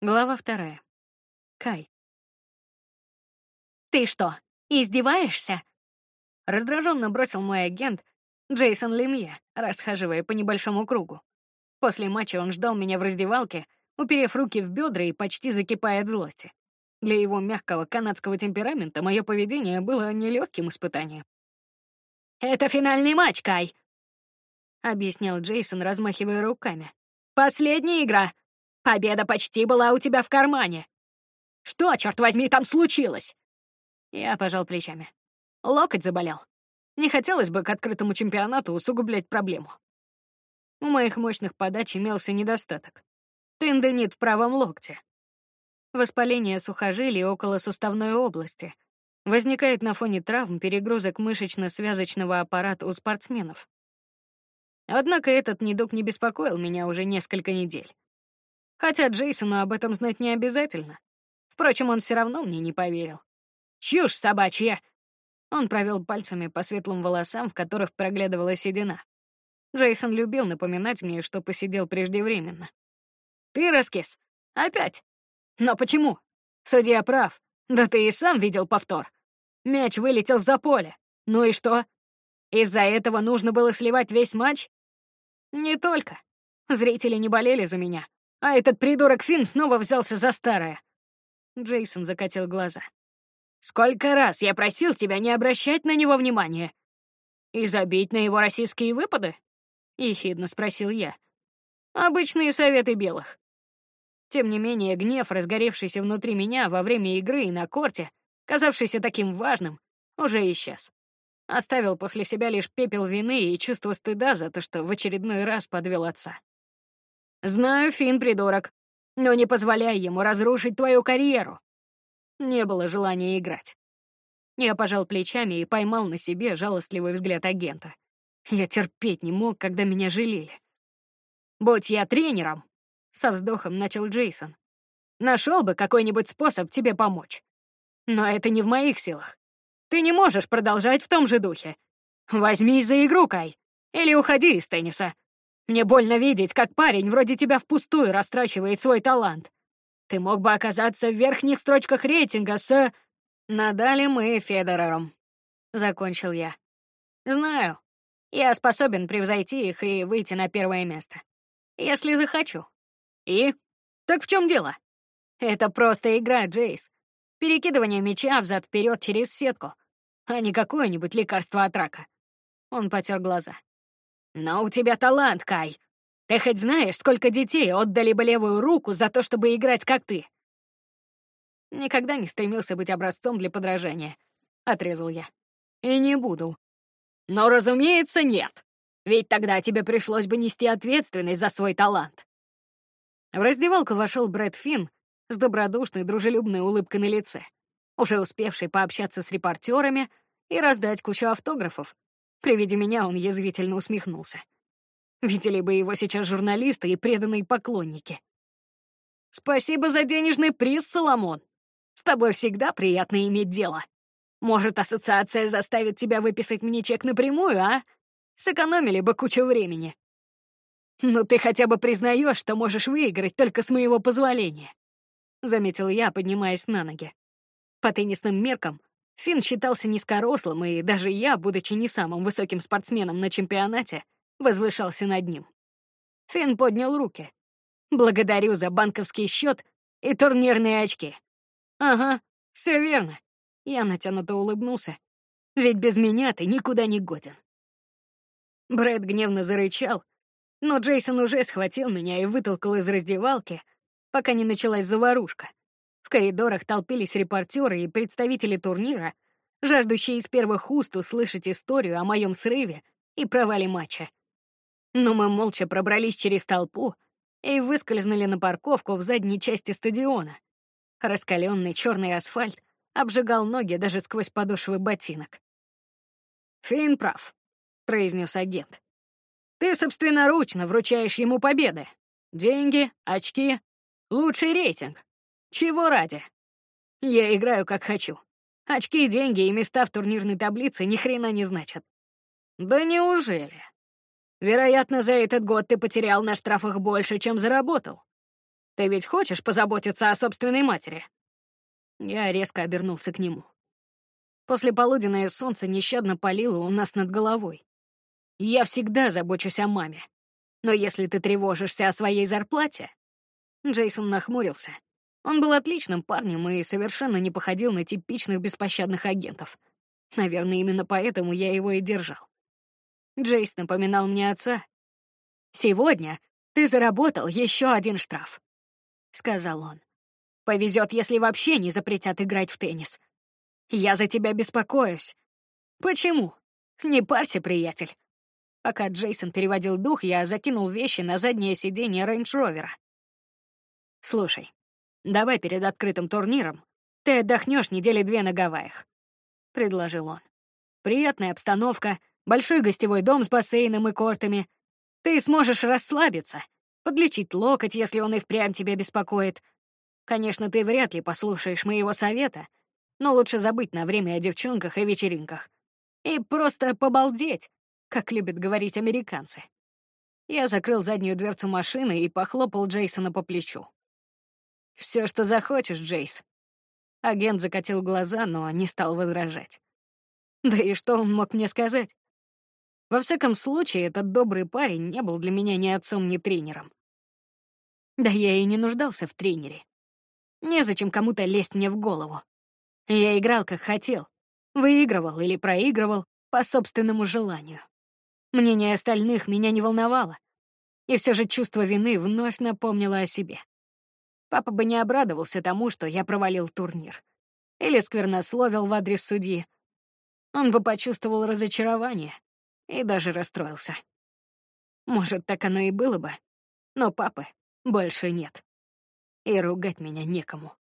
Глава вторая. Кай. «Ты что, издеваешься?» Раздраженно бросил мой агент Джейсон Лемье, расхаживая по небольшому кругу. После матча он ждал меня в раздевалке, уперев руки в бедра и почти закипая от злости. Для его мягкого канадского темперамента мое поведение было нелегким испытанием. «Это финальный матч, Кай», — объяснял Джейсон, размахивая руками. «Последняя игра. Победа почти была у тебя в кармане. Что, черт возьми, там случилось?» Я пожал плечами. Локоть заболел. Не хотелось бы к открытому чемпионату усугублять проблему. У моих мощных подач имелся недостаток. Тенденит в правом локте. Воспаление сухожилий около суставной области. Возникает на фоне травм перегрузок мышечно-связочного аппарата у спортсменов. Однако этот недуг не беспокоил меня уже несколько недель. Хотя Джейсону об этом знать не обязательно. Впрочем, он все равно мне не поверил. «Чушь собачья!» Он провел пальцами по светлым волосам, в которых проглядывала седина. Джейсон любил напоминать мне, что посидел преждевременно. «Ты раскис? Опять? Но почему? Судья прав. Да ты и сам видел повтор. Мяч вылетел за поле. Ну и что? Из-за этого нужно было сливать весь матч? Не только. Зрители не болели за меня. А этот придурок Финн снова взялся за старое. Джейсон закатил глаза. Сколько раз я просил тебя не обращать на него внимания и забить на его российские выпады? Ехидно спросил я. Обычные советы белых. Тем не менее, гнев, разгоревшийся внутри меня во время игры и на корте, казавшийся таким важным, уже исчез. Оставил после себя лишь пепел вины и чувство стыда за то, что в очередной раз подвел отца. Знаю, Фин придурок, но не позволяй ему разрушить твою карьеру. Не было желания играть. Я пожал плечами и поймал на себе жалостливый взгляд агента. Я терпеть не мог, когда меня жалели. «Будь я тренером», — со вздохом начал Джейсон, «нашел бы какой-нибудь способ тебе помочь. Но это не в моих силах. Ты не можешь продолжать в том же духе. Возьмись за игру, Кай, или уходи из тенниса. Мне больно видеть, как парень вроде тебя впустую растрачивает свой талант. Ты мог бы оказаться в верхних строчках рейтинга с... Надалем и Федерером. Закончил я. Знаю. Я способен превзойти их и выйти на первое место. Если захочу. И? Так в чем дело? Это просто игра, Джейс. Перекидывание мяча взад вперед через сетку, а не какое-нибудь лекарство от рака. Он потер глаза. Но у тебя талант, Кай. Ты хоть знаешь, сколько детей отдали бы левую руку за то, чтобы играть как ты? Никогда не стремился быть образцом для подражания, отрезал я. И не буду. Но, разумеется, нет. Ведь тогда тебе пришлось бы нести ответственность за свой талант. В раздевалку вошел Брэд Финн с добродушной, дружелюбной улыбкой на лице, уже успевший пообщаться с репортерами и раздать кучу автографов. При виде меня он язвительно усмехнулся. Видели бы его сейчас журналисты и преданные поклонники. «Спасибо за денежный приз, Соломон. С тобой всегда приятно иметь дело. Может, ассоциация заставит тебя выписать мне чек напрямую, а? Сэкономили бы кучу времени. Ну ты хотя бы признаешь, что можешь выиграть только с моего позволения», — заметил я, поднимаясь на ноги. По теннисным меркам Финн считался низкорослым, и даже я, будучи не самым высоким спортсменом на чемпионате, возвышался над ним. Финн поднял руки. «Благодарю за банковский счет и турнирные очки». «Ага, все верно». Я натянуто улыбнулся. «Ведь без меня ты никуда не годен». Брэд гневно зарычал, но Джейсон уже схватил меня и вытолкал из раздевалки, пока не началась заварушка. В коридорах толпились репортеры и представители турнира, жаждущие из первых уст услышать историю о моем срыве и провале матча. Но мы молча пробрались через толпу и выскользнули на парковку в задней части стадиона. Раскаленный черный асфальт обжигал ноги даже сквозь подошвы ботинок. «Финн прав», — произнес агент. «Ты собственноручно вручаешь ему победы. Деньги, очки, лучший рейтинг. Чего ради? Я играю как хочу. Очки, деньги и места в турнирной таблице ни хрена не значат. Да неужели? Вероятно, за этот год ты потерял на штрафах больше, чем заработал. Ты ведь хочешь позаботиться о собственной матери?» Я резко обернулся к нему. После полуденное солнце нещадно палило у нас над головой. Я всегда забочусь о маме. Но если ты тревожишься о своей зарплате... Джейсон нахмурился. Он был отличным парнем и совершенно не походил на типичных беспощадных агентов. Наверное, именно поэтому я его и держал. Джейс напоминал мне отца. «Сегодня ты заработал еще один штраф», — сказал он. «Повезет, если вообще не запретят играть в теннис. Я за тебя беспокоюсь. Почему? Не парься, приятель. Пока Джейсон переводил дух, я закинул вещи на заднее сиденье рейндж-ровера. Слушай, давай перед открытым турниром ты отдохнешь недели две на Гавайях, предложил он. Приятная обстановка, большой гостевой дом с бассейном и кортами. Ты сможешь расслабиться, подлечить локоть, если он и впрямь тебя беспокоит. Конечно, ты вряд ли послушаешь моего совета, но лучше забыть на время о девчонках и вечеринках. И просто побалдеть, как любят говорить американцы. Я закрыл заднюю дверцу машины и похлопал Джейсона по плечу. Все, что захочешь, Джейс. Агент закатил глаза, но не стал возражать. Да и что он мог мне сказать? Во всяком случае, этот добрый парень не был для меня ни отцом, ни тренером. Да я и не нуждался в тренере. Незачем кому-то лезть мне в голову. Я играл, как хотел. Выигрывал или проигрывал по собственному желанию. Мнение остальных меня не волновало. И все же чувство вины вновь напомнило о себе. Папа бы не обрадовался тому, что я провалил турнир. Или сквернословил в адрес судьи. Он бы почувствовал разочарование и даже расстроился. Может, так оно и было бы, но папы больше нет. И ругать меня некому.